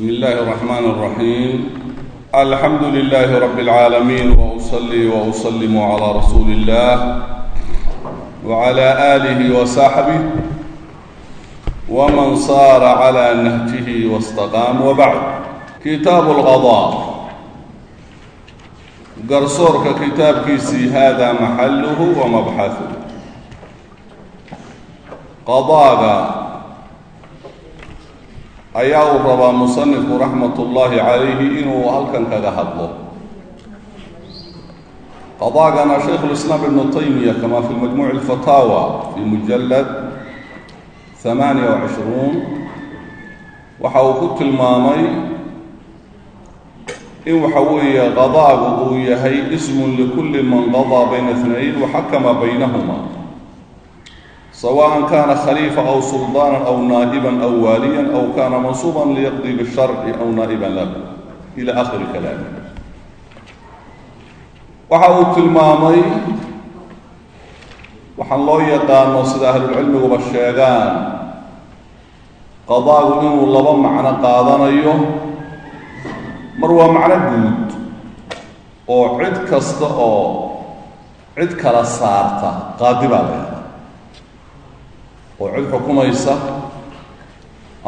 بسم الله الرحمن الرحيم الحمد لله رب العالمين وأصلي وأسلم على رسول الله وعلى آله وصحبه ومن صار على نهجه واستقام وبعد كتاب الغضاء garsoorka kitaabkiisii haadaa maxalluhu wa mabxahu qadaaga ayaa uu rabaa musanifku raxmat ullaahi calayhi inuu halkan kaga hadlo. Qadaagana shaykhulislaam ibnu taymiya kama fi majmuuci alfataawa fi mujalad hamaaniya wacishruun waxa uu ku tilmaamay in waxa weeye qadaagu uu yahay ismun likulli man qadaa bayna اثnayn waxakama baynahuma sawaan kana khaliifa aw suldaana aw naa'iban aw waaliyan aw kana mansuuban liyaqdii bisharci aw naa'iban lahu ila akhiri kalaami waxa uu tilmaamay waxaan loo yaqaano sida ahlulcilmiguba sheegaan qadaagu inuu laba macno qaadanayo mar waa macno guud oo cid kasta oo cid kala saarta qaadi baa oo cid xukumaysa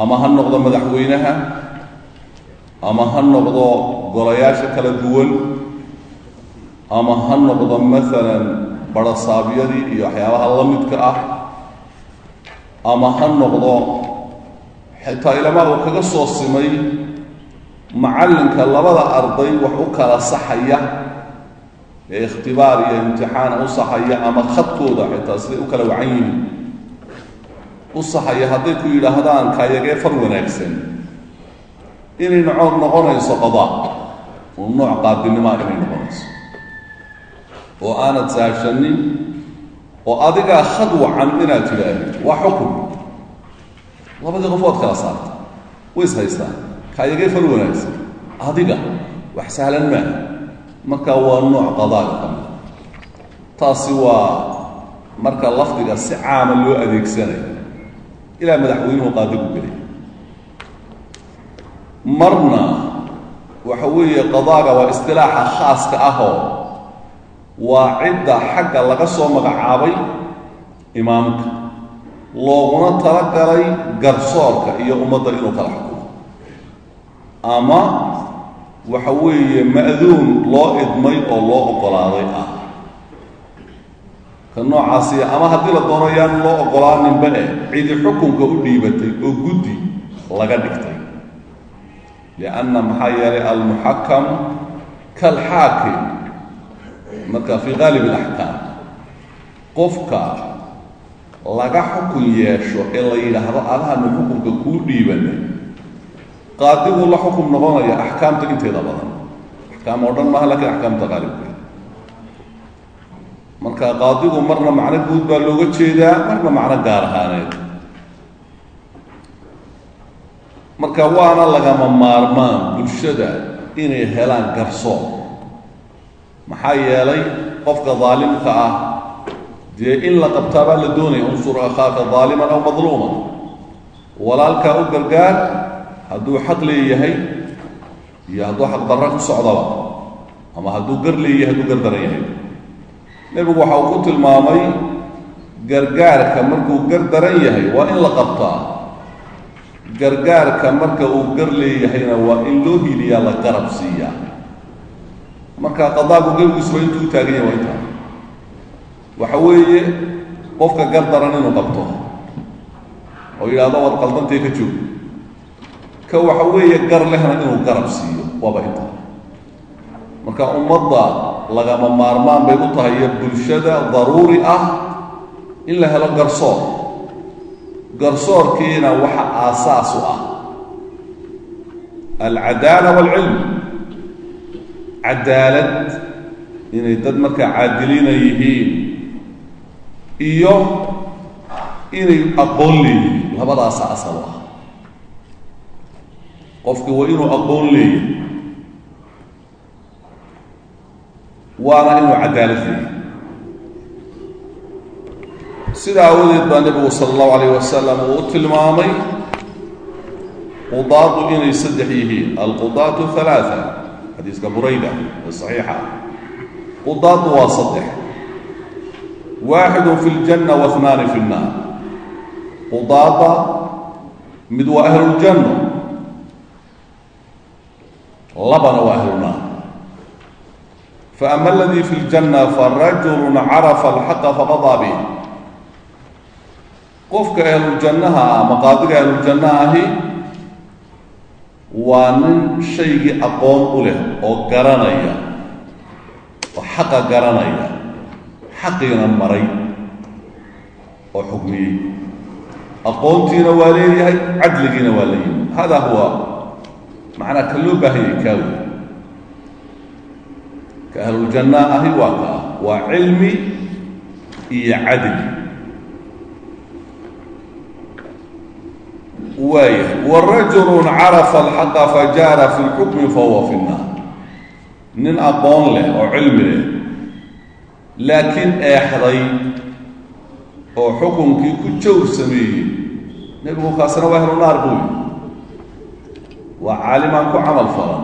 ama ha noqdo madaxweynaha ama ha noqdo golayaasha kala duwan ama ha noqdo maalan barasaabyadii iyo waxyaabaha la midka ah ama ha noqdo xitaa ilamaa uu kaga soo simay macallinka labada arday wax u kala saxaya ee ikhtibaar iyo imtixaan u saxaya ama khadkooda xitaa siday u kala wacan yihiin u saxaya hadday ku yidhaahdaan kaayagee far wanaagsan. Inay noco noqonayso qadaa oo nooc qaadinimaa inay noqonayso. Oo aanad saashanin oo adigaa khad wacan inaad tidhaahdo waa xukun. Labadii qof waad kala saarta. Way is haystaan. Kaayagee far wanaagsan. Adiga wax sahlan maaha marka waa nooc qadaaga ka mida taasi waa marka lafdiga si caama loo adeegsanayo ilaa madaxweynuhu qaadigu gelay. Marna waxa weeye qadaaga waa istilaaxa khaaska ahoo waa cidda xagga laga soo magacaabay imaamka looguna talagalay garsoorka iyo ummadda inuu kala xukumo ama waxa weeye ma'duun loo idmay oo loo oggolaaday ah ka noocaasiya ama haddii la doono yaan loo oggolaaninba eh cidi xukunka u dhiibatay oo guddi laga dhigtay. Lianna maxaa yeelay almuxakam kalxaakim marka fii qaalib alaxkaam qofka laga xukun yeesho ee la yidhaahdo adahanu xukunka kuu dhiibanay. Qaadiguu la xukum noqonaya axkaamta inteeda badan. Axkaam oo dhan maaha lakiin axkaamta qaalibkeeda marka qaadigu marna macno guud baa looga jeedaa marna macno gaar ahaaneed. Marka waana lagama maarmaan bulshada inay helaan garsoor maxaa yeelay qofka daalimka ah dee in la qabtaa baa la doonaya unsur akhaaka daaliman aw madluuman. Walaalkaa u gargaar hadduu xaq leeyahay iyo hadduu xaq darra ku socdaba ama hadduu gar leeyahay hadduu gar daran yahay nebigu waxa uu ku tilmaamay gargaarka markuu gar daran yahay waa in la qabtaa. Gargaarka marka uu gar leeyahayna waa in loo hiliyaa la garab siiyaa. Marka qadaagu gebigiisu intuu u taagan yahay waa intaa waxa weeye qofka gar daran inuu qabto. Oo yidhahdo waad qaldantay ka joog ka waxa weeye gar lehna inuu garab siiyo waaba intaa marka ummadda lagama maarmaan bay u tahay iyo bulshada daruuri ah in la helo garsoor. Garsoorkiina waxa aasaas u ah. Alcadaala waalcilm cadaalad inay dad markaa caadiliina yihiin. Iyo inay aqoon leeyihiin. Labadaasa asal u ah. Qofki waa inuu aqoon leeyahy waana inuu cadaalad leeyahy sida aawadeed baa nebigu sala allahu alayh wasalam uu tilmaamay qudaadu inay saddex yihiin. Alqudaatu halaaa xadiiska burayda saxiixa. Qudaadu waa saddex. Waaxidu fi ljanna waihnaani fi nnaar qudaada mid waa ahluljanna labana waa ahlunaar faama aladii fi ljanna farajulu carafa alxaqa faqadaa bih qofka ahluljannaha ah ama qaadiga ahluljannaha ahi waa nin shaygii aqoon u leh oo garanaya oo xaqa garanaya xaqiina maray oo xukmiyey. Aqoontiina waa leeyahay cadligiina waa leeyahay. Hada huwa macnaa ka loo baahanyay kaawi ka ahluljanna ahi waa kaa waa cilmi iyo cadli waaya warajulu carafa alxaqa fajaara fi lxukmi fahuwa fi nnaar nin aqoon leh oo cilmi leh laakiin eexday oo xukunkii ku jawr sameeyey. Nebigu kaasina waa ahlu naar buu yidhi. Waa caalimaan ku camal falan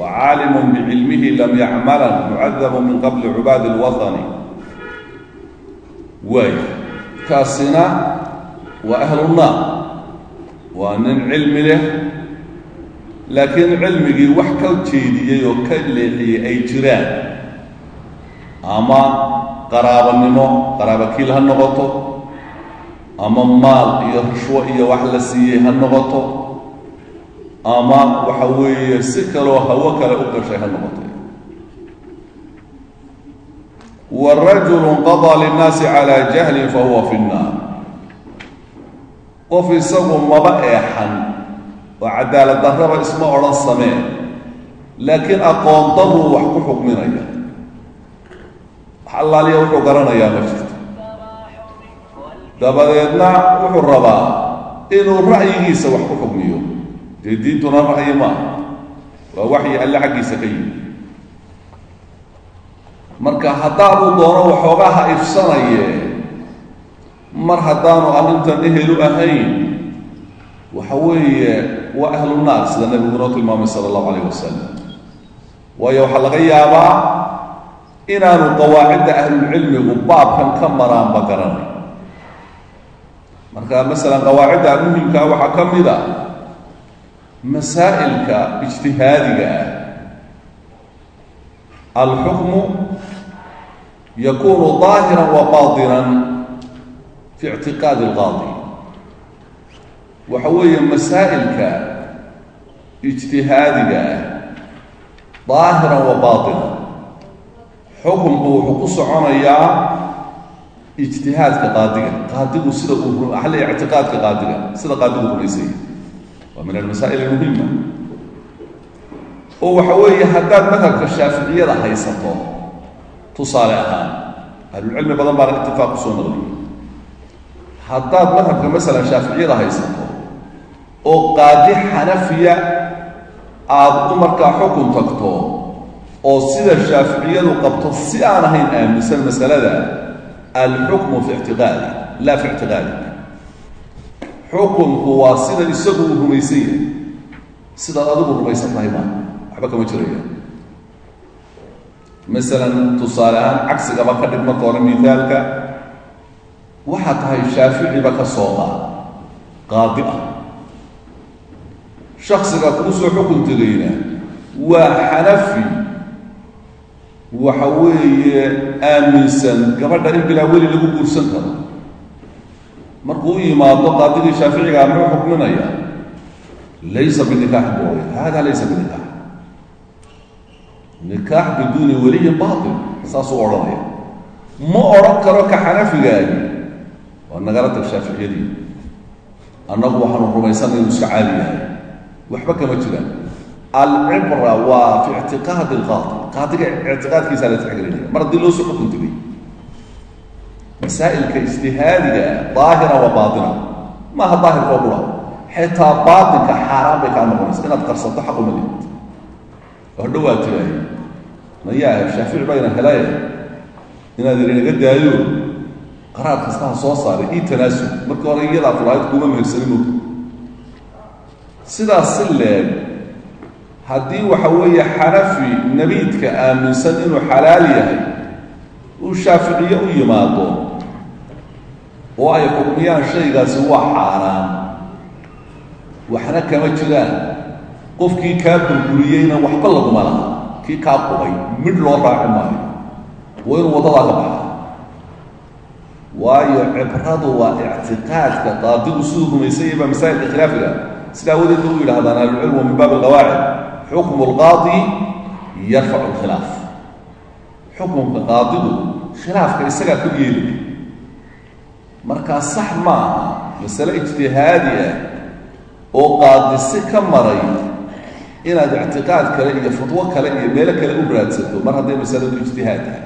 caalimun bicilmihi lam yacmalan mucadabu min qabli cubaadi اlwathani waaya kaasina waa ahlu naar waa nin cilmi leh laakiin cilmigii wax ka jeediyey oo ka leexiyey ay jiraan ama qaraabanimo qaraabakiil ha noqoto ama maal iyo rishwo iyo wax la siiyey ha noqoto ama waxa weeye si kaloo hawo kale u gashay ha noqoto warajulu qadaa linnaasi calaa jahlin fahuwa fi nnaar. Qof isagu maba eexan oo cadaalad darraba isma odhan samee laakiin aqoon wax ku xukminaya wax allaaliya wuxuu garanayaa ma jirto. Dabadeedna wuxuu rabaa inuu ra'yigiisa wax ku xukmiyo dee diintuna ra'yi maaha waa waxyi alle xaggiisa ka yimi marka haddaanuu doono waxoogaa ha ifsanaye mar haddaanu arrintan ehelu ahayn waxa weeye waa ahlu naar sida nebigu noo tilmaamay sala allahu calayh wasalam waayo waxaa laga yaabaa inaanu qawaacidda ahlulcilmigu baabkan ka maraanba garanay marka masalan qawaacidda muhimkaa waxaa ka mid a masaa'ilka ijtihaadiga ah alxukmu yakunu daahiran wa baatinan fi ictiqaadi alqaadi waxa weeye masaa'ilka ijtihaadiga ah daahiran wa baatinan xukunku wuxuu ku soconayaa ijtihaadka qaadiga qaadigu sida uu ictiqaadka qaadiga sida qaadigu rumaysaya waa min almasaa'il almuhima oo waxa weeye haddaad madhabka shaaficiyada haysato tusaale ahaan ahlulcilmi badan baana itifaaq ku soo noqliy haddaad madhabka masalan shaaficiyada haysato oo qaadi xanafiya aada u markaa xukun tagto oo sida shaaficiyadu qabto si aan ahayn aaminsan masalada alxukmu fi ictiqaadi laa fi ictiqaadi xukunku waa sida isagu uu rumaysan yahay. Sidaad adigu rumaysan tahay maa waxba kama jiraya masalan tusaale ahaan cagsigaba ka dhig marka hore miaalka waxaa tahay shaaficiba ka soo qaad qaadi ah. Shaksiga kuu soo xukun tegayna waa xanafi. Waxa weeye aaminsan gabadha in bilaa weli lagu guursan karo markuu u yimaado qaadigii shaaficigaa muxuu xukminaya laysa binikaax booy hada laysa binikaax. Nikaax biduuni weliyin baatil saasuu odhanaya. Ma odhan karo ka xanafigaagi? Waa nagala tag shaaficiyadii annagu waxaanu rumaysanay inuu iska caadi yahay. Waxba kama jiraan alcibra waa fi ictiqaadi alqaadi qaadiga ictiqaadkiisaa la tixgelinaya mar haddii loo soo masaa'ilka ijtihaadiga daahira wa baatina maaha daahirka oo qura xitaa baatinka xaaraan bay kaa noqonaysa inaad qarsato xaq uma lihid hodho waa tiraahay mayaa shaafici bayna helaye inaad yidhi naga daayo qaraar kasta ha soo saaray ii tanaasub markii hore iyadaa fulahayd kuuma mehersani mogta sidaas si leeg haddii waxa weeye xanafi nabiidka aaminsan inuu xalaal yahay uu shaaficiye u yimaado oo ay xukmiyaan shaygaasi waa xaaraan waxna kama jiraan qofkii kaa burburiyeyna waxba laguma laha kii kaa qubay midh loo raaci maayo waa inuu waddadaa ka baxa waayo cibradu waa ictiqaadka qaadigu siduu rumaysan yahay baa masaa'ilka khilaafiga sida awadeed ba u yidhahdaan ahlucilmu min baab alqawaacid xukmu lqaadi yarfacu lkhilaaf xukumka qaadigu khilaafka isagaa ku yeelaya markaa sax ma aha masale ijtihaadi ah oo qaadisi ka maray inaad ictiqaad kale iyo fatwo kale iyo meelo kale u raadsato mar hadday masaladu ijtihaad ah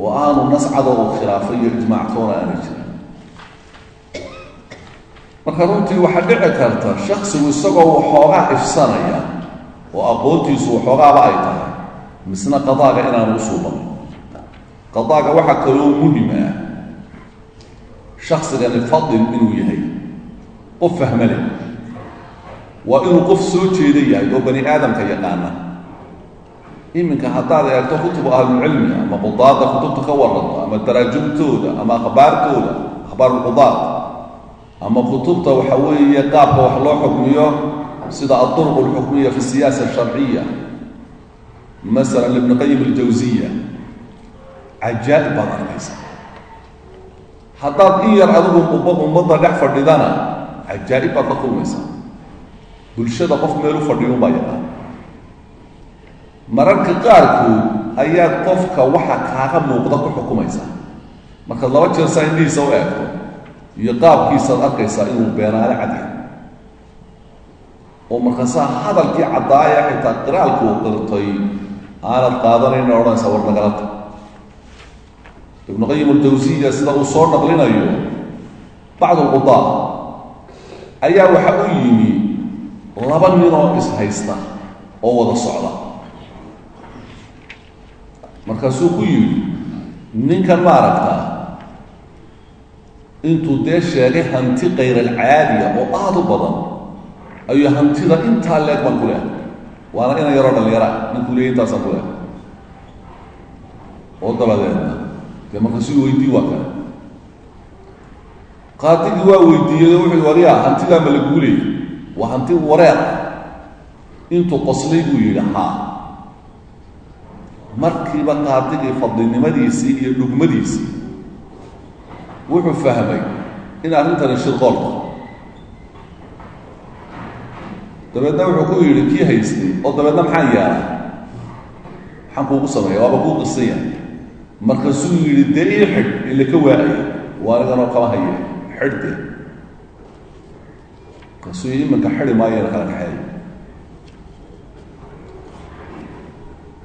oo aanu nascada uu khilaafay iyo ijmaactoona aanay jirin. Marka runtii waxaa dhici karta shaksigu isagoo waxoogaa ifsanaya oo aqoontiisu waxoogaaba ay tahay misna qadaaga inaanu usuubanin qadaaga waxaa kaloo muhiim ah shaksigani fadil inuu yahay qof fahma leh waa inuu qof soo jeeda yahay oo bani aadamka yaqaana iminka haddaad eegto kutubu ahlulcilmi ama qudaada kutubta ka warranto ama taraajumtooda ama akhbaartooda akhbaarulqudaad ama kutubta waxa weeye qaabka wax loo xukmiyo sida aduruq alxukmiya fi siyaasa asharciya masalan ibn qayim aljawsiya cajaa'ib baad arkaysa haddaad in yar adigu ummadda dhex fadhidana cajaa'ib baad la kulmaysaa. Bulshada qof meel u fadhiyo unbaa yaqaan. Mararka qaarkood ayaad qofka waxa kaaga muuqda ku xukumaysaa. Markaad laba jeer saa indhihiisa u eegto iyo qaabkiisaad arkaysaa inuu beenaale cadya oo markaasaa hadalkii caddaaya xitaa qiraalku uu qirtay aanad qaadanayna odhanaysa war nagalata ibnu qayim aljawsiya sida uu soo naqlinayo bacdu alqudaa ayaa waxa u yimi laba ninoo ishaysta oo wada socda. Markaasuu ku yidhi ninkan ma aragtaa intuu dee sheegay hanti kayr-alcaadiya oo aada u badan ayuu hantida intaa leeg baan ku lehay waana inan yaroo dhallinyara ninkuu leeyay intaasaan ku lehay oo dabadeedna dee markaasuu weydii waa kale. Qaadigii waa weydiiyey wuxuu wariyaa hantidaa ma laguu leeyay waa hanti wareer. Intuu qoslay buu yidhi haa. Markiiba qaadigii fadlinimadiisii iyo dhugmadiisii wuxuu fahmay in arrintani shirqoolka dabeedna wuxuu ku yidhi kii haystay? Oo dabeedna maxaan yeelay maxaan kuugu sameeya waaba kuu qisan yahay markaasuu yidhi dee ii xidh ila ka waa'aya waa aniganoo kama haye xidhde markaasuu iminka xidi maayana kala kaxeey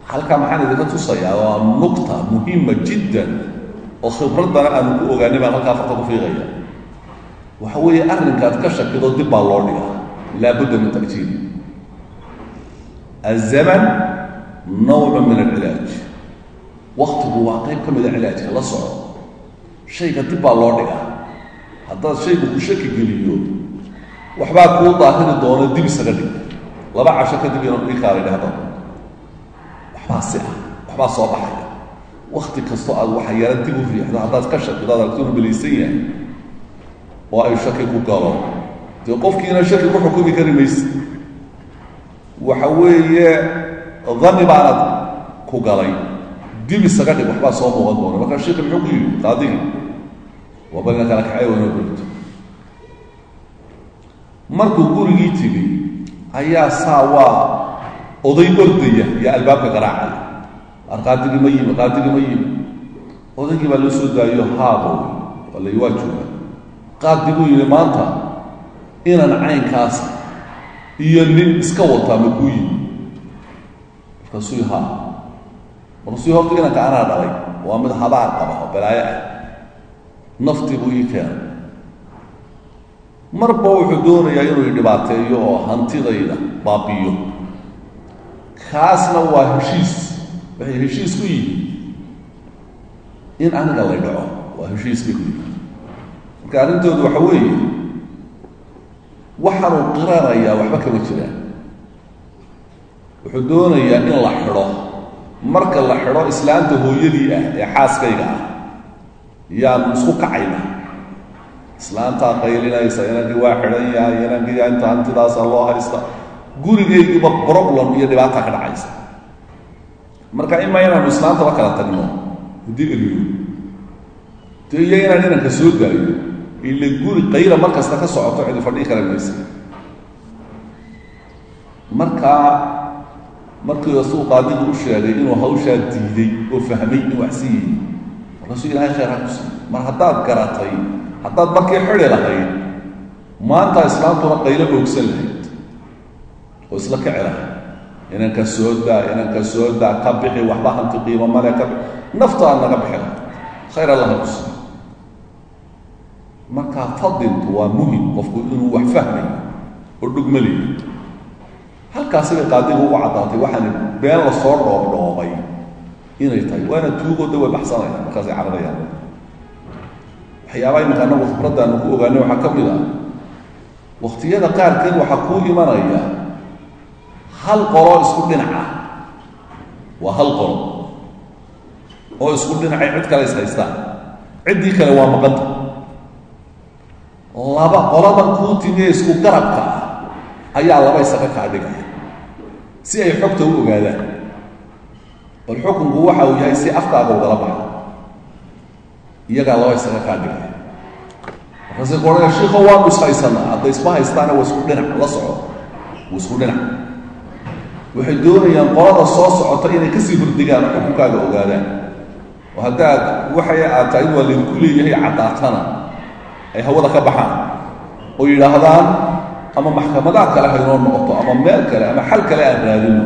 halkaa maxaan idinka tusayaa waa nuqta muhima jiddan oo khibraddana aanu ku ogaanay baan halkaa farta ku fiiqaya. Waxa weeye arrinkaad ka shakido dib baa loo dhigaa. Laabudda min ta'jiil azaman nawcu min alcilaaj waktigu waa qayb ka mida cilaajka la soco shayga dib baa loo dhigaa. Haddaad shaygu ku shaki geliyo waxbaa kuu daahiri doono dib isaga dhig. Laba casho kadib inuu ii kaalay dhahdo waxbaa si ah waxbaa soo baxaya. Wakti kastoo aad waxa yara dib u riixdo haddaad ka shakido ad aragto inuu belaysan yahay oo ay shaki ku galo. Dee qofkiina shaki ku xukumi kari mayse waxa weeye dani baanad ku galay dib isaga dhig waxbaa soo muuqan doona markaa sheikhi muxuu ku yidhi qaadigii waa balina kala kaxay waa inoo berito markuu gurigii tegey ayaa saa waa oday ordaya iyo albaabka garaacay. Ar qaadigii ma yimi qaadigii ma yimi. Odaygii baa loo soo daayo haabo wala waa jooga. Qaadiguu yidhi maanta inan caynkaas iyo nin iska wataa ma kuu yimi markaasuu ha markaasuu horta inanka anaa dhalay. Waa mid habaar qaba oo balaayo ah. Naftii buu ii keenay. Marba wuxuu doonayaa inuu dhibaateeyo oo hantidayda baabiyo. Kaasna waa heshiis. Waxay heshiis ku yihiin in aniga lay dhaco. Waa heshiis ku yihiin. Marka arrintoodu waxa weeye waxaanuu qiranayaa waxba kama jiraan. Wuxuu doonayaa in la xidho marka la xidho islaanta hooyadii ah ee xaaskayga ah yaanu isku kacayna. Islaantaa qaylinaysa inankii waa xidhan yahay inankii inta hantidaasa loo haysta. Gurigaygiiba problem iyo dhibaata ka dhacaysa. Marka ima inaanu islaantaba kala tagno haddii eliyo de iyo inaan inanka soo daayo ila guri qayla mar kasta ka socoto cidi fadhii kara maysa. Markaa markii suu qaadigu u sheegay inuu hawshaa diiday oo fahmay in wax si yihi markaasuu ilaahay khayr ha ku siiy mar haddaad garatay haddaad markii xidi lahayd maanta islaantuna qaylo oogsan lahayd oo isla kici lahayd. Inanka soo daa inanka soo daa ka bixi waxba hanti qiimo male ka bixi. Naftaad naga bixi lahayd khayr allah ha ku siiy markaa fadintu waa muhiim qofku inuu wax fahmayo oo dhugmalayo halkaasi bay qaadigu ugu caddaatay waxaana been la soo dhoobdhoobay inay tahay. Waana tuugooda way baxsanayaan markaasay cararayaan. Waxyaabaha iminka anagu khibraddaanu ku ogaanay waxaa ka mid ah. Wakhtiyada qaarkeed waxaa kuu imanaya hal qoloo isku dhinac ah. Waa hal qolo oo isku dhinacay cid kale is haystaan. Ciddii kale waa maqanta. Laba qoladan kuu timiye isku garabka ah ayaa laba isaga kaa dhigaya si ay xogta u ogaadaan bal xukunku waxa uu yahay si afkaaga ugala baxo iyagaa laba isaga kaa dhigaya markaase ku odhanaya shiiko waanu is haysanaa hadday isma haystaana waa isku dhinac la soco waa isku dhinac. Waxay doonayaan qolada soo socota inay ka sii hordegaan xukunkaaga ogaadaan. Oo haddaad waxay aad tahay waa laydinku leeyahay caddaatana ay hawada ka baxaan oo yidhaahdaan ama maxkamadaha kale haynoo noqoto ama meel kale ama xal kale aan raadino.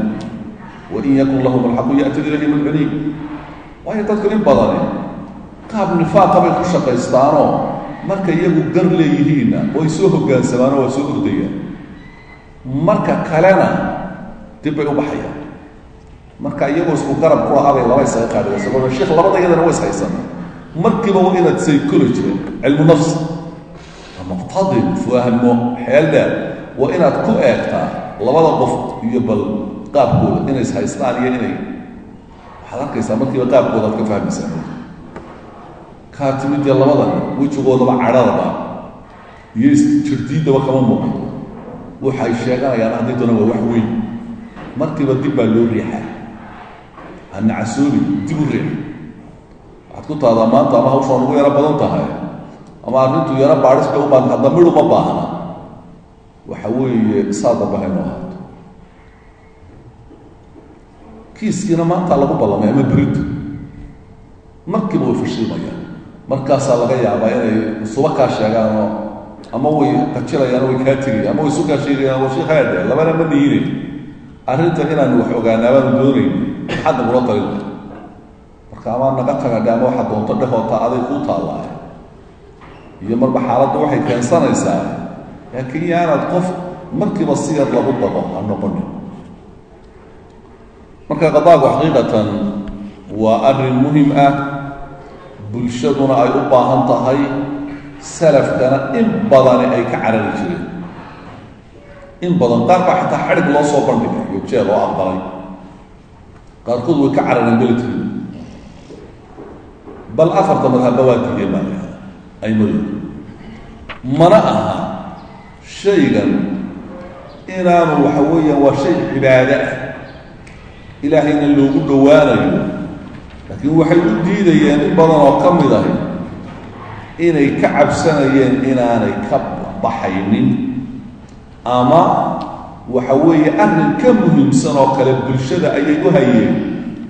Wain yakun lahum alxaqu ya'ti ilayhim alcuniib waayo dadku in badani qaab nifaaqa bay ku shaqaystaanoo marka iyagu gar leeyihiinna way soo hogaansamaanoo waa soo ordayaan. Marka kalena dib bay u baxayaan. Marka iyagoo isku garab ku lahaa bay laba isaga qaadhigaysa kol sheekh labada iyadana wa is haysana markiiba waa inaad psychology cilmu nafsi muqtadin fahmo xeel dheer waa inaad ku eegtaa labada qof iyo bal qaabkooda inay is haystaan iyo inay. Waxaad arkaysaa markiiba qaabkooda ad ka fahmaysaa. Kaa timid dee labadan wejigoodaba cadhadaba iyo jirdiidaba kama muuqato. Waxay sheeganayaan haddii doona waa wax weyn. Markiiba dib baa loo riixaa. Hanacasoobi dib u riix. Waxaad ku taadaa maanta ama hawshaan ugu yaro badan tahay ama arrintu yaro baadhis u baahan hadda midhu baahna waxa weeye saa dambe haynu ahaato kiiskiina maanta lagu ballamay ama berito markiiba way fashilmayaan. Markaasaa laga yaabaa inay suba kaa sheegaanoo ama way qajilayaan way kaa tegayaan ama way isu kaa sheegayaan. Waa sheekh haadhe labana ma niine arrinta inaanu wax ogaanaa baanu doonayn maxaad nagula talin marka amaa naga tagadhe ama waxaa doonto dhehoota aday kuu taallaa iyo marba xaaladda waxay keensanaysaa laakiin yaanaad qof markiiba si yar lagu dabo ha noqonin. Marka qadaagu xaqiiqatan waa arrin muhiim ah. Bulshaduna ay u baahan tahay salafkana in badani ay ka carari jireen. In badan qaar baa xataa xadhig loo soo bandhigay iyo jeel oo aqbalay. Qaarkood way ka carareen beledkeeda bal afarta madhabba waa diideen mana aha shaygan. Inaanu waxa weeyaan waa shay cibaado ah. Ilaahayna loogu dhowaanayo. Laakiin waxay u diidayeen in badan oo ka mid ahi inay ka cabsanayeen inaanay ka baxaynin. Ama waxa weeye arrin ka muhiimsan oo kale bulshada ayay u hayeen.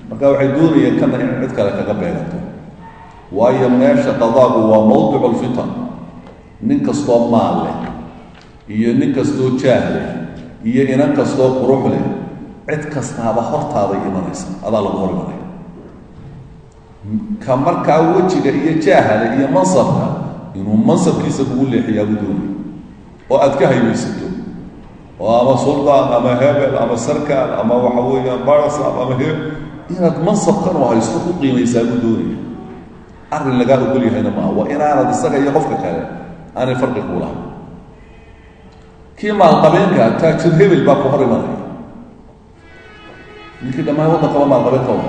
Marka waxay doonayeen kana in cid kale kaga beegato. Waayo meesha qadaagu waa mawdicu lfitan nin kastoo maal leh iyo nin kastoo jaah leh iyo inan kastoo qurux leh cid kastaaba hortaaday imanaysa. Adaa lagu hor imanaya. Ka markaa wejiga iyo jaahale iyo mansabka inuu mansabkiisa kugu leexiyaa u doonay. Oo aad ka haybaysato oo ama suldaan ama hebel ama sarkaal ama waxa weeyaan barasab ama he inaad mansabkan oo haysto ku qiimaysaa buu doonaya arrin lagaa ogol yahayna maaha. Waa inaanad isaga iyo qofka kale aanay farqi kuu lahayn kii maalqabeenka taajir hebel baa ku hor imanaya ninkii dhammaan waddankaba maalqabeenka wa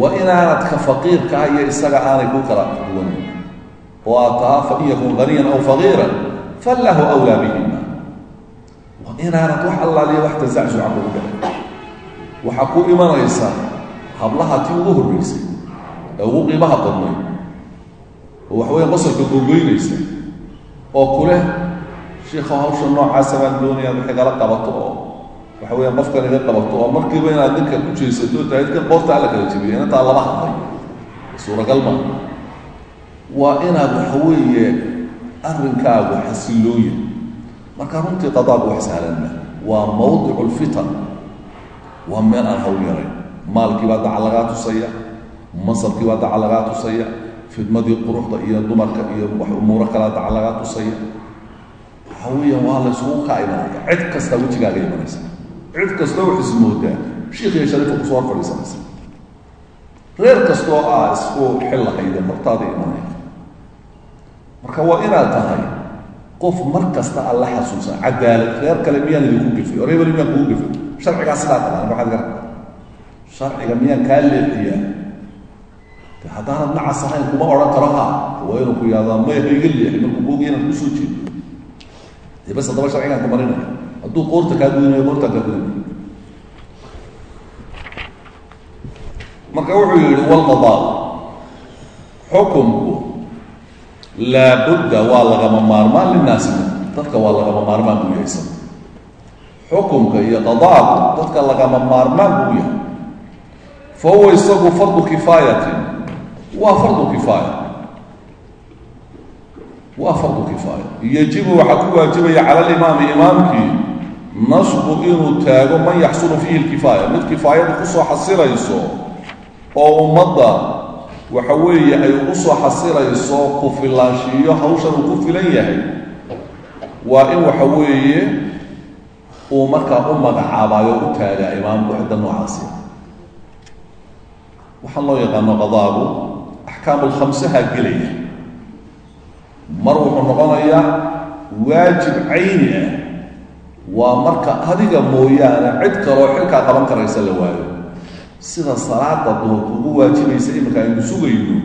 waa inaanad ka faqiirkaa iyo isaga aanay ku kala duwanin oo aad tahaa fain yakun haniyan aw faqiiran fallahu awlaa bihima waa inaanad wax allaaliya wax tazaczuca kugu dhicin waxaa ku imanaysa hablaha tii ugu horreysay ee ugu qiimaha badnay oo waxweya qosolka googoynaysa oo kuleh shiikha hawsha noocaasa baan doonaya ad igala qabato oo waxa weya qofkan iga qabato oo markiiba inaad ninka ku jeesato tahay kan qoorta alla kala jebiyay inantaa lama hadlay suuragal ma waa inaad waxa weeye arrinkaagu xasilooya marka runtii qadaagu wax sahlanma waa mawdicu lfitan waa meel aan hawl yarayn maalkii baa daca lagaa tusaya masabkii baa daca lagaa tusaya fidmadii quruxda iyo dumarka iyo wax umuuro kalaa daca lagaa tusaya waxa weeyaan waa la isugu kaa imanaya cid kastaa wejigaaga imanaysa cid kastoo wax ismoodaa shiikh iyo shariifa ku soo hor fadhiisanaysa reer kastoo aa isku xil lahayde hortaada imanaya marka waa inaad tahay qof mar kasta alla xasuusan cadaalad reer kale miyaan idinku gefay or hebel miyaan kugu gefay sharcigaa sidaa qabaan waxaad gara sharciga miyaan kaa leexiyaa haddaanad nacas kuma odhan karo ha waa inuu ku yihahdaa maya ha iga leexi markuu boogi inaad ku soo jeedo dee bas haddaba sharcigaan ku marinaya hadduu qoorta kaa gudinayo qoortaa kaa gudinaya marka wuxuu yihi walqadaa xukumku laabudda waa lagama maarmaan linaasi dadka waa lagama maarmaan buu yahay isaga xukumka iyo qadaagu dadka lagama maarmaan buu yahay fa huwa isagu fardu kifaayatin waa waa fardu kifaaya yajibu waxaa ku waajibaya cala alimaami imaamkii nasbu inuu taago man yaxsulu fiihi lkifaaya mid kifaayada ku soo xasilayso oo ummadda waxa weeye ay ugu soo xasilayso ku filaanshiiyo hawshan uu ku filan yahay waa in waxa weeye uu markaa u magacaabayo u taagaa imaamku cidda noocaasi waxaan loo yaqaano qadaagu axkaamulkhamsaha gelaya mar wuxuu noqonayaa waajib cayni ah waa marka adiga mooyaane cid kaloo xilkaa qaban karaysa la waayo. Sida salaada duhur kugu waajibaysa iminka aynu sugayno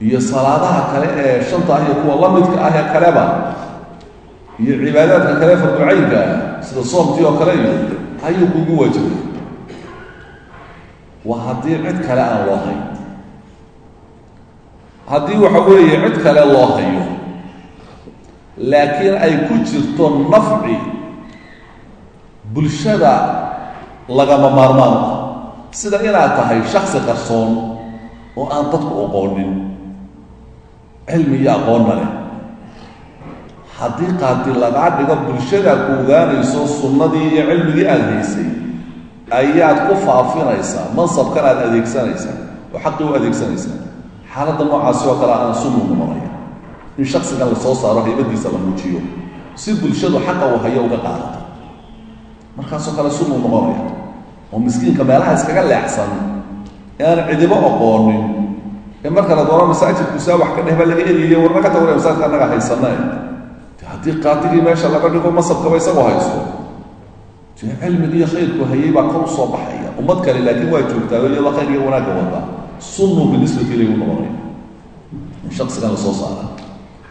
iyo salaadaha kale ee shanta ah iyo kuwa la midka ah ee kaleba iyo cibaadaadka kale farducaynka ah sida soomtii oo kale iyo ayuu kugu waajibay. Waa haddii cid kale aan loo hayn haddii waxa weeye cid kale loo hayo laakiin ay ku jirto nafci bulshada lagama maarmaan ah. Sida inaad tahay shaksi qarsoon oo aan dadku aqoonin cilmi iyo aqoonna leh. Haddii qaadi lagaa dhigo bulshada ku ogaanayso sunnadii iyo cilmigii aada haysay ayaad ku faafinaysaa mansabkan aad adeegsanaysaa oo xaqii u adeegsanaysaa xaaladda noocaasi oo kale aan sunnu noqonaya. In shaksigan la soo saaro haybadiisa la muujiyo. Si bulshadu xaqa uu hayo uga qaadato. Markaasoo kale sunnu noqonaya. Oo miskiinka meelaha iskaga leexsan ee aan cidibo aqoonin. Ee marka la doono masaajidku saa wax ka dheh baa laga eriyay warna ka tawra masaajidka annaga haysana de haddii qaadigii meesha laga dhigo masabkaba isagoo hayso. Dee cilmigi khayrku hayay baa kor u soo baxaya. Ummad kale laakiin waa joogtaa iyadoo khayr iyo wanaagga wada sunnu binisbati ilaygu noqonaya in shaksigan la soo saara.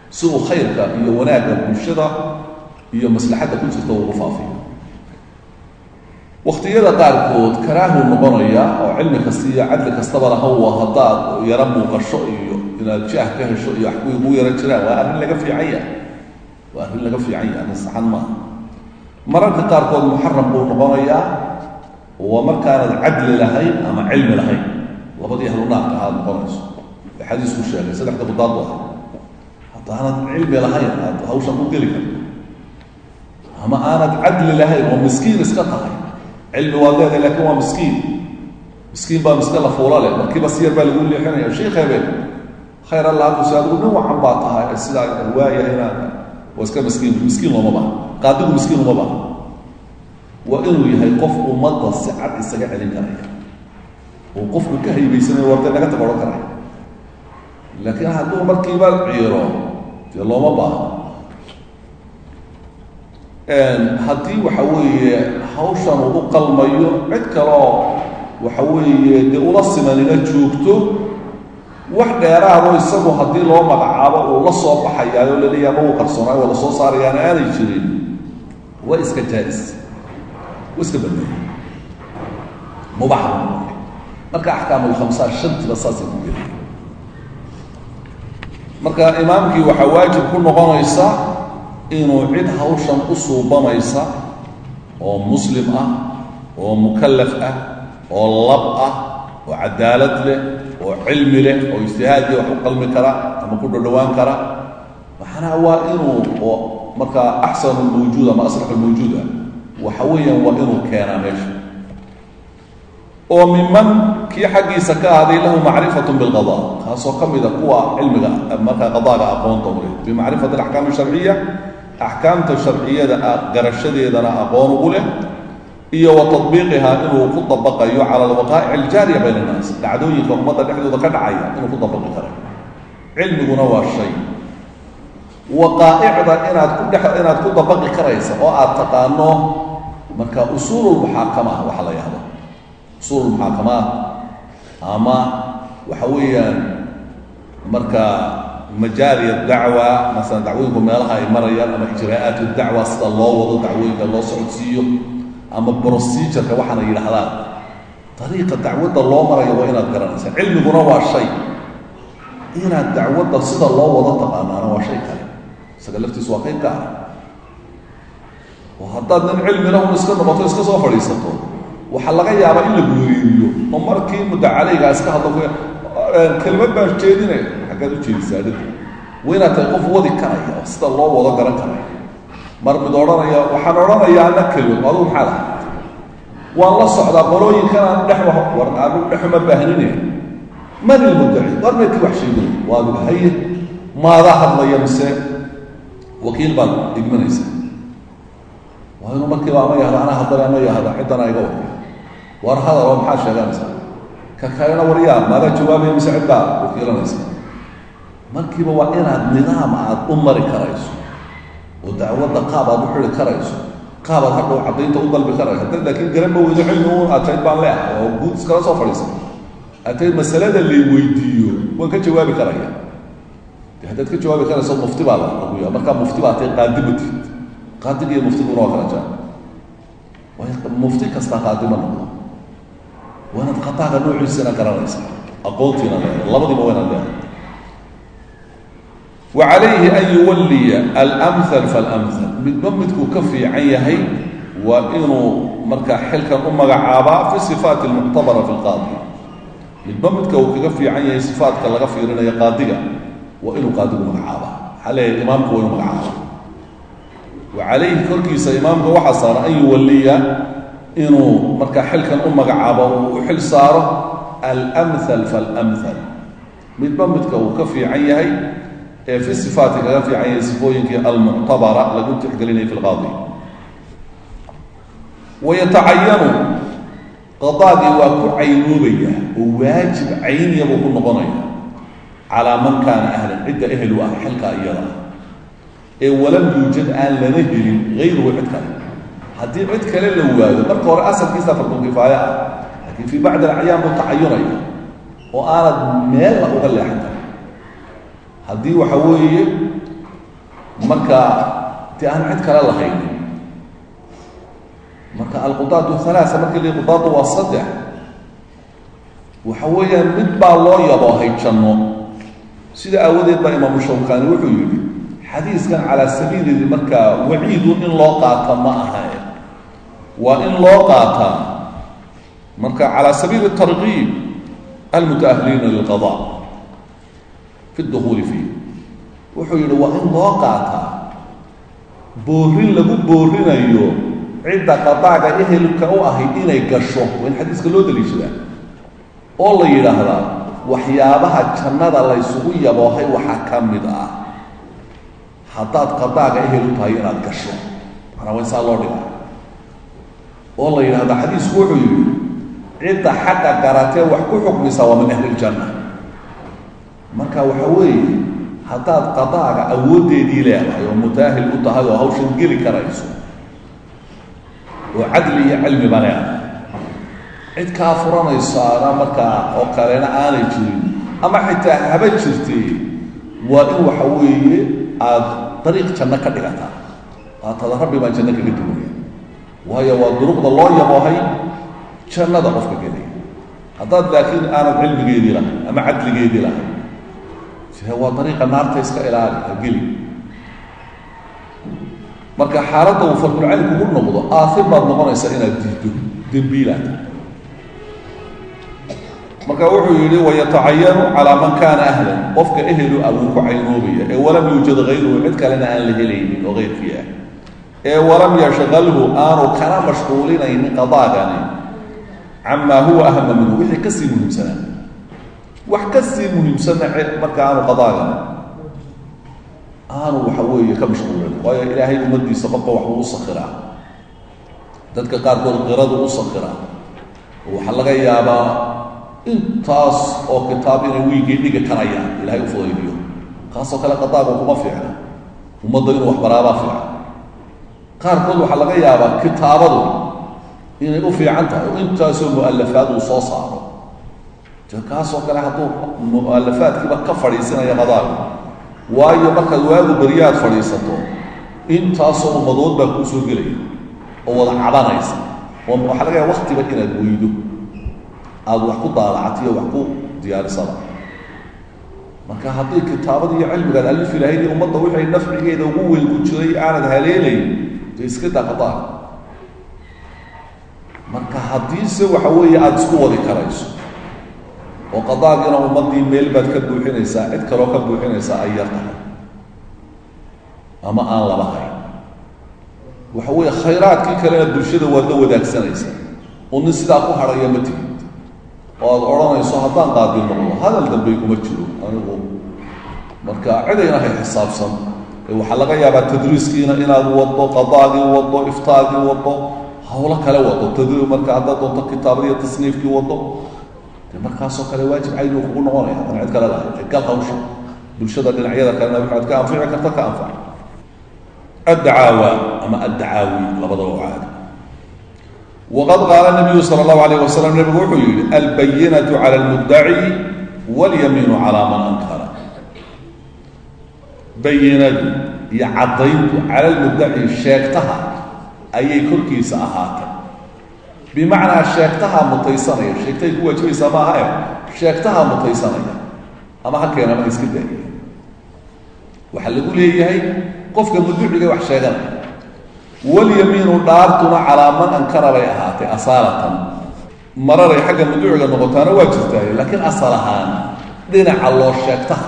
Si uu khayrka iyo wanaagga bulshada iyo maslaxadda ku jirta ugu faafiyo. Waktiyada qaarkood karaahuu noqonaya oo cilmi kasta iyo cadli kastaba lahawa haddaad yaro muuqasho iyo inaad jaah ka hesho iyo waxkuy kuu yaro jiraan. Waa arrin laga fiican yahay waa arrin laga fiican yahay arrin saxan maaha mararka qaarkood muxaram buu noqonayaa waa markaanad cadli lahayn ama cilmi lahayn labadii ahlunaarka aad noqonayso xadiisku sheegay saddexda budaad bu ahay haddaanad cilmi lahayn aad hawshan ku geli karto. Ama aanad cadli lahayn oo miskiin iska tahay. Cilmi waad leedahay laakiin waa miskiin. Miskiin baa miska la fuula leh. Markiiba si yar baa lagu leexinaya sheikh hebel khayr alla haduuse adigu nin wacan baa tahay sidaa waayahayna waa iska miskiin miskiin looma baha qaadigu miskiin uma baha waa inuu yahay qof ummadda si cad isaga celin karaya oo qofku ka haybaysanayo warda naga odhan karaya laakiin hadduu markiiba ciiro dee looma baaha haddii waxa weeye hawshan uu u qalmayo cid kaloo waxa weeye dee ula simanina joogto wax dheeraado isagu haddii loo magacaabo uu la soo baxayaayoo laleeyaha ma uu qarsoonaayo wada soo saarayaana aanay jirin waa iska jaa-is waa iska baneeyey mubax marka axkaamulkhamsaa shantiba saasay ku gelay marka imaamkii waxaa waajib ku noqonaysa inuu cid hawshan u suubamaysa oo muslim ah oo mukallaf ah oo lab ah oo cadaalad leh oo cilmi leh oo ijtihaadii wax u qalmi kara ama ku dhodhowaan kara maxanaa waa inuu oo markaa lmawjuud ama aslaxu lmawjuud ah waxa weeyaan waa inuu keenaa meesha oo miman kii xaggiisa ka ahday lahu macrifatu bilqada kaasoo ka mida kuwa cilmiga markaa qadaaga aqoonta u leh. Bimacrifati alaxkaam sharciya axkaamta sharciyada garashadeedana aqoon ugu leh iyo wa tabiiqihaa inuu ku dabaqayo cala alwaqaa'ic aljaariya bayna annaas. Dhacdooyinka ummadda dhexdooda ka dhacaya inuu ku dabaqi karayo cilmiguna waa shay. Waqaa'icda inaad ku dhex inaad ku dabaqi karaysa oo aad taqaano marka usuululmuxaakama waxa la yahdo usuululmuxaakamaat ama waxa weeyaan marka majaali dacwa masalan dacwooyinku meelaha ay marayaan ama ijraa'aat dacwa sida loo wado dacwooyinka loo socodsiiyo ama procedureka waxaana yidhaahdaan. Dariiqa dacwadda loo marayo waa inaad garanaysaa. Cilmiguna waa shay. Inaad dacwadda sida loo wado taqaanaana waa shay kale. Isaga laftiisu waa qayb ah. Oo haddaad nin cilmi lahun iska noqoto iska soo fadhiisato waxaa laga yaabaa in la guuriiriyo oo markii mudda iska hadlo kelimad baan jeedinay xaggaad u jeedisaa inaad tahay qof wadi karaya sida loo wado garan karaya mar mid odhanaya waxaan odhanayaa ana kelimad adugu maxaa lahay waan la socdaa qolooyinkanaan dhex war aanu dhexuma baahnine. Man ilmuddaci war meedkii wax sheegay? Waa adiga haye maadaa hadlaya mise wakiil baad igmanaysa waa inuu markiiba ama yahda anaa hadlay ama yahda ciddana iga wada war hadal oo maxaad sheeganaysaa ka kalena waryaa maadaa jawaabaya mise cid baa? Wakiilanaysa markiiba waa inaad nidaam aad u mari karayso. Oo dacwadda qaab aad u xiri karayso. Qaab aad hadhow caddaynta u dalbi karayso. Haddaad laakiin garanba weydo cilmi uun aad tayd baan leeahay oo guud iskala soo fadhiisa aad masalada lay weydiiyo. Waan ka jawaabi karaya haddaad ka jawaabi karayso mufti baa lagu yaa markaa mufti baa tahay qaadi ma tihid qaadiga iyo muftiguna waa kala jaa mufti kasta qaadi ma noqdo waanaad khaaaga noociisana garanaysa aqoontiina leedahay. Labadiba waynaad leedahay. Wa calayhi an yuwalliya almhal falmhal midba midkuu ka fiican yahay waa inuu markaa xilkan u magacaabaa fi sifaati almuctabara fi lqaadi midba midka uu kaga fiican yahay sifaatka laga fiirinayo qaadiga waa inuu qaadigu magacaabaa. Maxaa leeyahay imaamku waa inuu magacaabaa. Wa calayhi korkiisa imaamka waxaa saaran an yuwalliya inuu markaa xilkan u magacaabo uu u xil saaro almhal faاlamhal midba midka uu ka fiican yahay ee fi sifaati kaga fiican yahay sifooyinkii almuctabara lagu tixgelinaya fi lqaadi wayatacayanu qadaagii waa ku caynoobaya oo waajib cayniya buu ku noqonaya calaa man kaana ahlan cidda ehel u ah xilkaa iyada. Ee walam yuujad aan lana helin hayruhu cid kale haddii cid kale la waayo marka hore asalkiisa fardulkifaaya ah laakiin fii bacdi alacyaan buu tacayunaya oo aanad meella uga leexan haddii waxa weeye marka dee aan cid kale lahaynin marka alqudaatu halaasa markii li waa saddex waxa weeyaan mid baa loo yaboohay janno. Sida aawadeed baa imaamu shawkani wuxuu yidhi xadiiskan calaa sabiili markaa waciidu in loo qaata ma aha waa in loo qaataa marka calaa sabiili tarkiib almutaahiliina lilqada fi dukuuli fiih. Wuxuu yidhi waa in loo qaataa boorin lagu boorinayo cidda qadaaga ehelka u ahay inay gasho. Waa in xadiiska loo daliishadaa oo la yidhaahdaa waxyaabaha jannada laysugu yaboohay waxaa ka mid ah. Haddaad qadaaga ehel u tahay inaad gasho. Manaa waa saa loo dhiga oo la yidhahda xadiisku wuxuu yidhi cidda xaqa garatee wax ku xukmisa waa min ahli iljanna marka waxa weeye haddaad qadaaga awooddeedii leedahay oo mutaahil u tahay oo hawshan geli karayso oo cadli iyo cilmiba leh cid kaa furanaysaana markaa oo kalena aanay jirin ama xitaa haba jirtay waa in waxa weeye aada dariiq janno ka dhigataa. Aatada rabbi baan janno kaga duwanaya waayo waa duruqda loo yaboohay jannada qofka gelaya haddaad laakiin aanad cilmigeedii lahayn ama cadligeedii lahayn waa dariiqa naarta iska ilaali ha geli. Marka xaaladda uu fardulcayn kugu noqdo aafir baad noqonaysaa inaad diiddo dembiilaad marka wuxuu yidhi wayatacayanu calaa man kaana ahlan. Qofka ehelu abuu ku caynoobaya ee walam yuujad hayruhu cid kalena aan la helaynin oo keyrkii ah ee walam yashqalhu aanu kana mashquulinaynin qadaagani. Camaa huwa ahama minhu wixii ka sii muhiimsanaa wax ka sii muhiimsanna marka aanu qadaagani. Aanu waxa weeye ka mashquulin waayo ilaahay ummadiisa qofka waxbuu u sakiraa dadka qaarkood qiradu u sakiraa waxaa laga yaabaa intaas oo kitaab inay wiigii dhigi karayaan ilahay u fudaydiyo kaasoo kale qadaaga kuma fiicna. Ummadda inuu waxbaraabaa fiican qaarkood waxaa laga yaabaa kitaabadu inay u fiican tahay oo intaasoo mu'alafaad uu soo saaro. Kaasoo kale hadduu mu'alafaadkiiba ka fadhiisinaya qadaaga waayo markaad waagu beriyaad fadhiisato intaasoo ummadood baa kuu soo gelaya oo wada cabanaysa. Waxaa laga yaaba waktiba inaad weydo aada wax ku daalacatiyo wax ku diyaarisada. Marka haddii kitaabada iyo cilmigaad alifi lahayd ummadda wixay nafcigeeda ugu weyn ku jiray aanad haleelayn dee iska daa qadaag marka haddiise waxa weeye aada isku wadi karayso oo qadaagina ummaddii meel baad ka buuxinaysaa cid kaloo ka buuxinaysaa ay yar tahay. Ama aan laba hayn. Waxa weeye khayraadkii kalena bulshada waad la wadaagsanaysaa oo nin sidaa ku hadhaya ma tihid. Oo aada odhanayso haddaan qaabil noqdo hadal dambey kuma jiro anigu. Marka cidayna hay xisaabsan waxaa laga yaabaa tadriiskiina inaad waddo qadaagii waddo iftaagii waddo hawlo kale tadri marka haddaad doonto kitaabadiiyo tasniifkii waddo de markaasoo kale waajib caynuu kugu noqonaya haddana cid kale lahay gal hawsha bulshada dhinacyada kalena waxaad ka anfici karta ka anfac addacaawa ama addacaawi labadaba caadi. Wqad qaala nabiyu sal اllahu alayh wasalam nebigu wuxuu yidhi albayinatu cala almuddaci walyamiinu calaa man ankara bayinadu iyo caddayntu cala almuddaci sheegtaha ayay korkiisa ahaatay. Bimacnaa sheegtaha mutaysanaya sheegtahay ku waajibaysaa ma aha e sheegtaha mutaysanaya. Ama ha keena ma iska daaya waxaa lagu leeyahay qofka mudduciga wax sheeganaya walyamiinu dhaartuna calaa man ankara ahaatay asaalatan. Mararay xagga muduuciga noqotaana waa jirtaaye laakiin asal ahaan dhinaca loo sheegtaha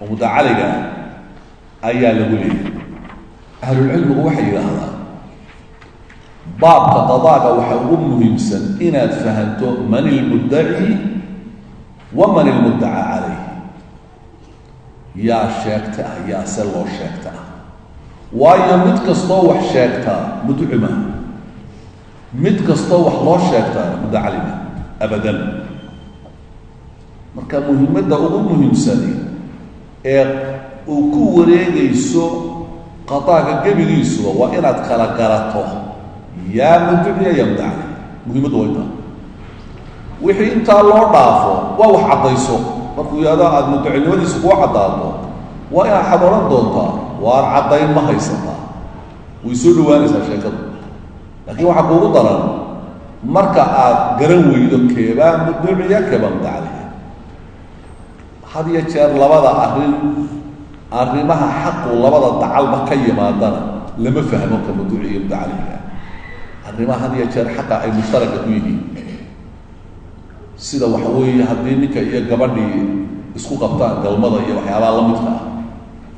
oo mudacaliga ayaa lagu leeyahay. Ahlulcilmigu waxay yidhaahdaan baabka qadaaga waxaa ugu muhiimsan inaad fahanto man ilmuddaci wa man ilmuddaca calayh yaa sheegta ah yaa se loo sheegta ah. Waayo mid kastoo wax sheegtaa mudduci maaha mid kastoo wax loo sheegtaa mudacali maaha abadan. Marka muhiimadda ugu muhiimsani ee uu ku wareegayso qadaaga gebigiisuba waa inaad kala garato yaa mudduciya yaa mudacali muhiimaddu taha wixii intaa loo dhaafo waa wax caddayso. Markuu yihahdo aada muddacinimadiisa kuwa caddaato waa inaad xad doontaa waar caddayn ma haysataa. Way soo dhawaanaysaa sheekadu. Laakiin waxaa kuugu daran marka aad garan weydo keebaa mudduciya keebaa mudacaliya had iyo jeer labada arrin arrimaha xaqu labada dacalba ka yimaadana lama fahmo ka mudduci iyo mudacaliga arrimaha had iyo jeer xaqa ay mushtaraka ku yihiin. Sida waxa weeye haddii ninka iyo gabadhii isku qabtaan galmada iyo waxyaabaha la midka ah.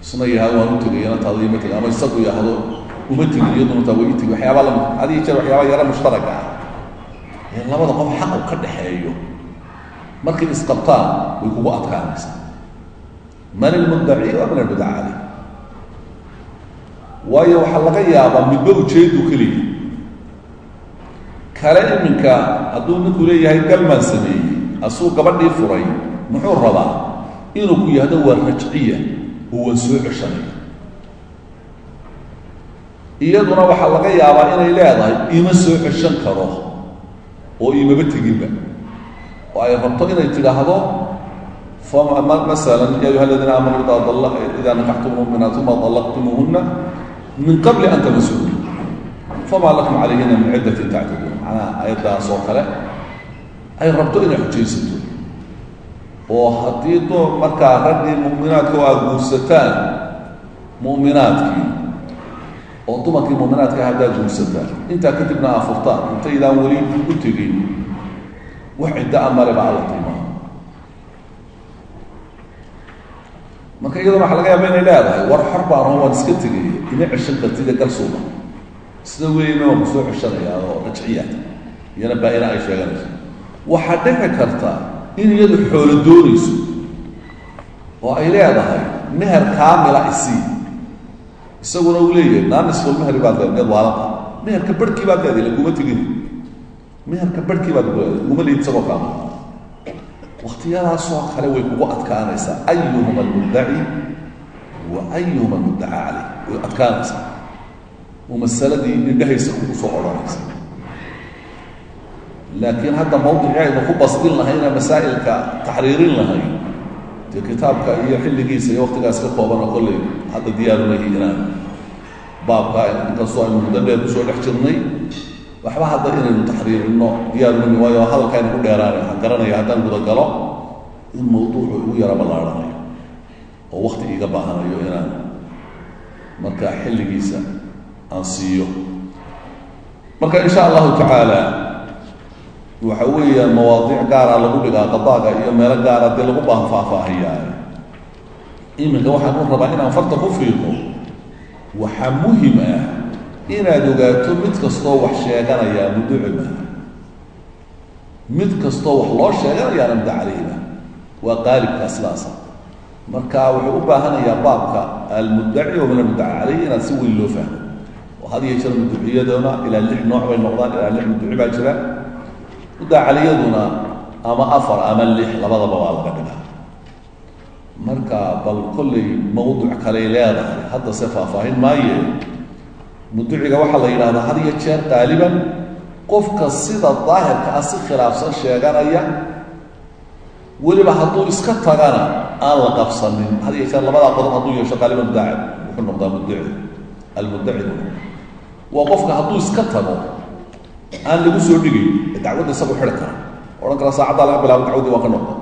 Isna yahado waan u tegayana taada ima tegay ama isagu yahdo uma tegin iyaduna taa way itegi waxyaabaa la midka had iyo jeer waxyaabaa yara mushtaraga ah. Labada qof xaqu ka dhaxeeyo markay isqabtaan way kugu adkaanaysaa man ilmuddaci wa min almuddaca caleyh waayo waxaa laga yaabaa midba ujeedu keliya. Kale iminka hadduu ninku leeyahay galmaan sameeyey asuu gabadhii furay muxuu rabaa inuu ku yahdo waa rajciya oo waan soo ceshanaya iyaduna waxaa laga yaabaa inay leedahay ima soo ceshan karo oo imaba teginba. Oo ay rabto inay tidhaahdo ya ayuha aladiina aamanuu idaa idaa nakaxtum muminaat uma dallaqtumuuhuna min qabli an tamasuuhun famaa lakum calayhina min ciddatin tactaduun macnaha ayaddaas oo kale ay rabto inay xujaysato. Oo haddii do markaa raggii mu'minaadka oo aada guursataan mu'minaadkii oo dumarkii mu'minaadka haddaad guursataan intaa kadibna aa furtaan intaydaan weli u tegin wax ciddo a male ba alla tilmaamo marka iyaduna waxa laga yaaba inay leedahay war xor baan oo waan iska tegaya ima ceshan kartida galsuuba sida weeyna waan ku soo ceshanayaa oo rajciyaad iyana baa-ina ay sheeganayso. Waxaa dhici karta in iyadu xoolo doonayso oo ay leedahay meher kaamila isii isaguna uu leeyahay naa nisful mehri baad leed meed waalanta meherka barhkii baad leedahay laguma tegin. Meherka barhkii baad ku leedahay laguma leed isagoo kaama wakhtiyadaasoo kale way kugu adkaanaysaa. Ayuhuma almuddaci wa ayuhuma almuddaca caleyh way adkaanaysaa. Oo masaladii indhahaysa kugu soo odhanaysa. Laakiin hadda mawdicii aynu ku basdin lahayna masaa'ilka taxriirin lahay dee kitaabka iyo xilligiisa iyo waktigaas ka koobana kolley hadda diyaarulahi inaan baabka inkastoo aynu muddo dheer ku soo dhex jirnay waxba hadda inaynu taxriirinno diyaarulami waayo hadalka aynu ku dheeraanay waxaan garanaya haddaan gudagalo in mawduucu igu yara ballaarhanayo oo wakti iiga baahanayo inaan marka xilligiisa aan siiyo. Marka in sha allahu tacaala waxa weeyaan mawaadiic gaara lagu dhigaa qadaaga iyo meelo gaara dee lagu baahan faahfaahiyaa iminka waxaan u rabaa inaan farta ku fiiqo waxaa muhiim ah inaad ogaato mid kastoo wax sheeganayaa mudduci maaha mid kastoo wax loo sheeganayaana muddo caleyhima waa qaalibkaa sidaasa. Marka wuxuu u baahanayaa baabka almuddaci wa min almuddaca inaad si weyn loo fahmo. Oo had iyo jeer mudduciyaduna ilaa lix nooc bay noqdaan ilaa lix mudduci baa jira. Mudacaliyaduna ama afar ama lix labadaba waa laga dhigaa. Marka bal kolley mawduc kaley leedahay hadda se faahfaahin maaye muduciga waxaa la yidhahdaa had iyo jeer qaaliban qofka sida daahirka ah si khilaafsan sheeganaya weliba hadduu iska tagana aan la qabsanin. Had iyo jeer labadaa qodob hadduu yeesho qaaliban mudaaci wuxuu noqdaa muddaci almuddaci waa qofka hadduu iska tago aan lagu soo dhigay ee dacwadda isagu xidhi kara. Odhan kara saacaddaa laga bilaabo dacwaddii waan ka noqda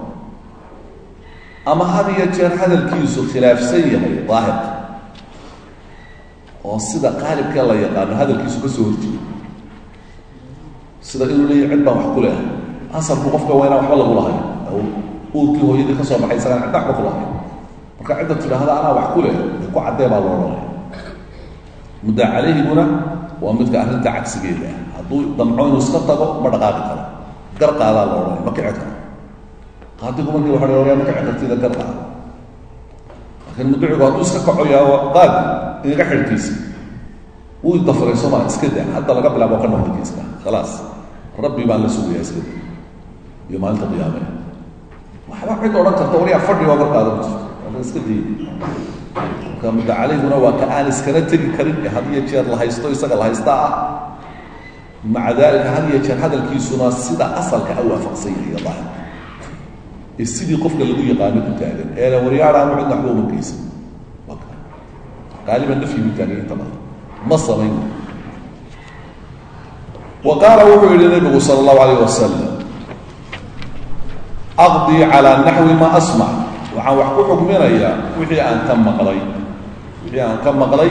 ama had iyo jeer hadalkiisu khilaafsan yahay daahirka oo sida qaalibkee la yaqaano hadalkiisu ka soo horjeedo sida inuu leeyahy cid baan wax ku leehay asarku qofka waa inaan waxba lagu lahay uurkii hooyadii ka soo baxay isagaan cidda waxba ku lahay marka cidda tidhaahda anaa wax ku leh ku caddee baa loo odhanaya muddaa caleyhiguna waa midka arrinta cagsigeeda ah. Hadduu damco inuu iska tago ma dhaqaaqi karo. Gar qaadaa la odhanaya ma kici karo. Qaadigu markii waxa la ma kici kartida gar qaada laakiin muducigu hadduu iska kaco yaa qaadi inaga xidhkiisa. Wuu dafiray sooma iska daa hadda laga bilaabo ka noqda kiiska. Khalaas rabbi baan la sugayaa iska da iyo maalinta qiyaame. Waxba cid odhan karta wariyaa fadhi waa gar qaada ma jirto iska diidi marka mudda caleyguna waa ka aan iskana tegi karin ee jeer la haysto isaga la haysta ah. Maca daalika had iyo jeer hadalkiisuna sida asalka a waafaqsan yahay iyo ee sidii qofka lagu yaqaano ku taagan. Ee waryaadhaan cidna waxba uma geysan. Qaaliban nafyi buu taagan inta badan. Ma samayn. Wa qaala wuxuu yihi nabigu sala allahu alayh wasalam aqdii calaa naxwi ma asmac. Waxaan wax ku xukminayaa wixii aan ka maqlay. Wixii aan ka maqlay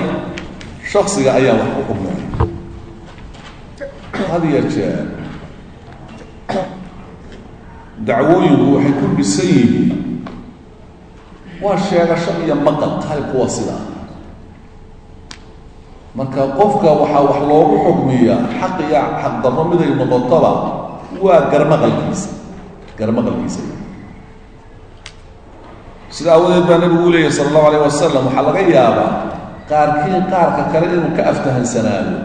shaksiga ayaan wax ku xukminaya had iyo jeer dacwooyinku waxay ku dhisan yihiin. Waa sheegasho iyo maqal tahay kuwa sidaa marka qofka waxaa wax loogu xukmiyaa xaq iyo xaqdarro miday noqotoba waa garmaqalkiisa garmaqalkiisa. Sida aawadeed baa nabigu u leeyahy sala allahu alayh wasalam waxaa laga yaabaa qaarkii qaarka kale inuu ka aftahansanaado.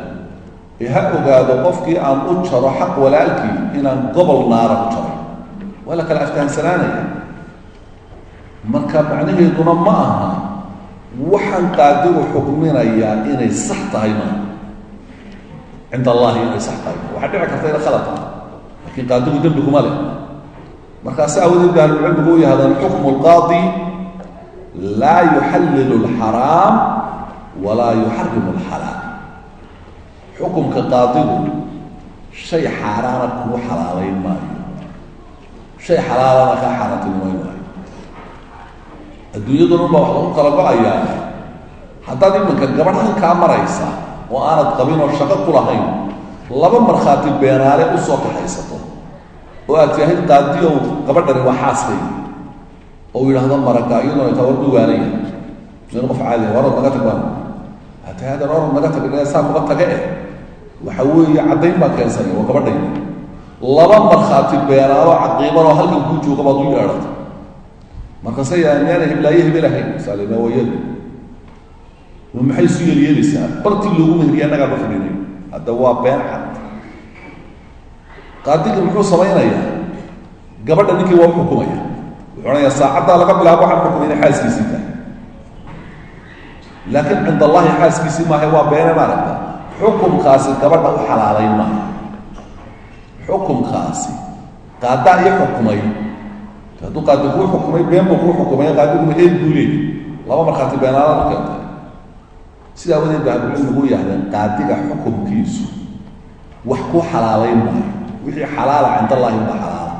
Ee ha ogaado qofkii aan u jaro xaq walaalkii inaan gobol naara u jaray waa la kala aftahansanaanaya marka macnaheeduna ma aha waxaan qaadigu xukminayaa inay sax tahay maa cinda allahi inay sax tahay. Waxaa dhici karta ina khalad tahay. Lakiin qaadigu dembi kuma leh. Markaasi awadeed ba u yahdaan xukmu lqaadi laa yuxallilu alxaraam walaa yuxarimu alxalaal xukumka qaadigu shay xaaraana kuu xalaalayn maayo shay xalaalana kaa xaaraantinimayn maayo adduunyaduna unbaa wax lagu kala go'ayaa haddaad iminka gabadh halkaa maraysa oo aanad qabin oo shaqo ku lahayn laba markhaati beenaale u soo kaxaysato. Oo aad tiahid qaadiyow gabadhani waa xaaskay oo yidhaahdo maraga iyaduna taa war duwaanaya min qof caadiya warad naga tag baan hata hadan warad naga tag saa kuga taga eh. Waxa weeye caddayn baan keensanaya waa gabadhayda laba markhaati beenaalo caqiibanoo halkan kuu jooga baad u yeedhata markaase yaa miyaana hiblaaye hebelahayn saalima wayadu ma maxay isu yeelyeelaysaa bartii loogu mehriya annagaa ma fadhinay hadda waa been cad. Qaadiga muxuu samaynayaa? Gabadha ninkii waa u xukumaya. Wuxuu odhanayaa saacaddaa laga bilaabo waxaan xukumay inay xaaskiisii tahay. Laakiin cinda allahi xaaskiisii maaha waa beene maaragta. Xukumkaasi gabadha u xalaalayn maayo xukumkaasi qaadaa ii xukumay hadduu qaadi kuu xukumay been buu kuu xukumay qaadiguma eed buu leeyay laba markhaati beenaalaad u keentay sida awadeed ba ahlucilmigu yahdeen qaadiga xukumkiisu wax ku xalaalayn maayo wixii xalaala cind allahi uma xalaala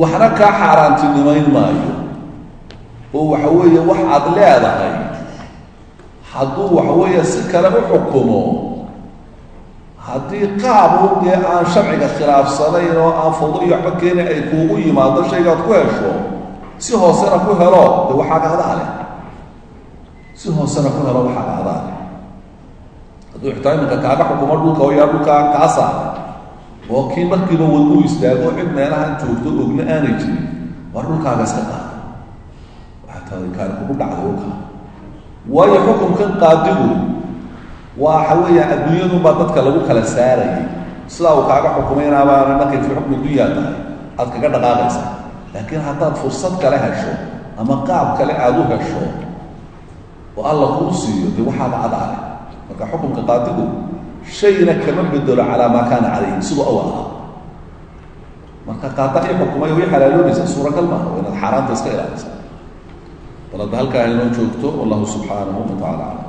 waxna kaa xaaraantinimayn maayo oo waxa weeye wax aad leedahay hadduu waxa weeye si kale u xukumo haddii qaabu dee aan sharciga khilaafsanayn oo aan fawdo iyo waxba keeni ay kuugu yimaado shaygaad ku hesho si hoosena ku helo dee waxaaga adaa leh? Si hoosena ku helo waxaaga adaa leh. Hadduu xitaa kaaga xukumo dhulka oo yaa dhulkaa kaa saara oo kii markiiba wad u istaago cid meelahan joogto ogna aanay jirin waa dhulkaaga iska qaada waxaa taada kaani kugu dhacday dhulkaa waayo xukunkan qaadigu waxa weeyaan adduunyadunbaa dadka lagu kala saarayay sidaa uu kaaga xukumaynaabaa markay fi xukmi dunyaa tahay aad kaga dhaqaaqaysa. Laakiin haddaad fursad kale hesho ama qaab kale aada u hesho oo alla kuu siiyo dee waxaaba adaa leh marka xukunka qaadigu shayna kama bedelo calaa maa kaana calayhi siduu aw ahaa. Marka qaada i xukumay way xalaaloonaysaa suuragal maaha inaad xaaraanta iska ilaalisa bal halkaa haynoo joogto wallahu subxaanahu wa tacala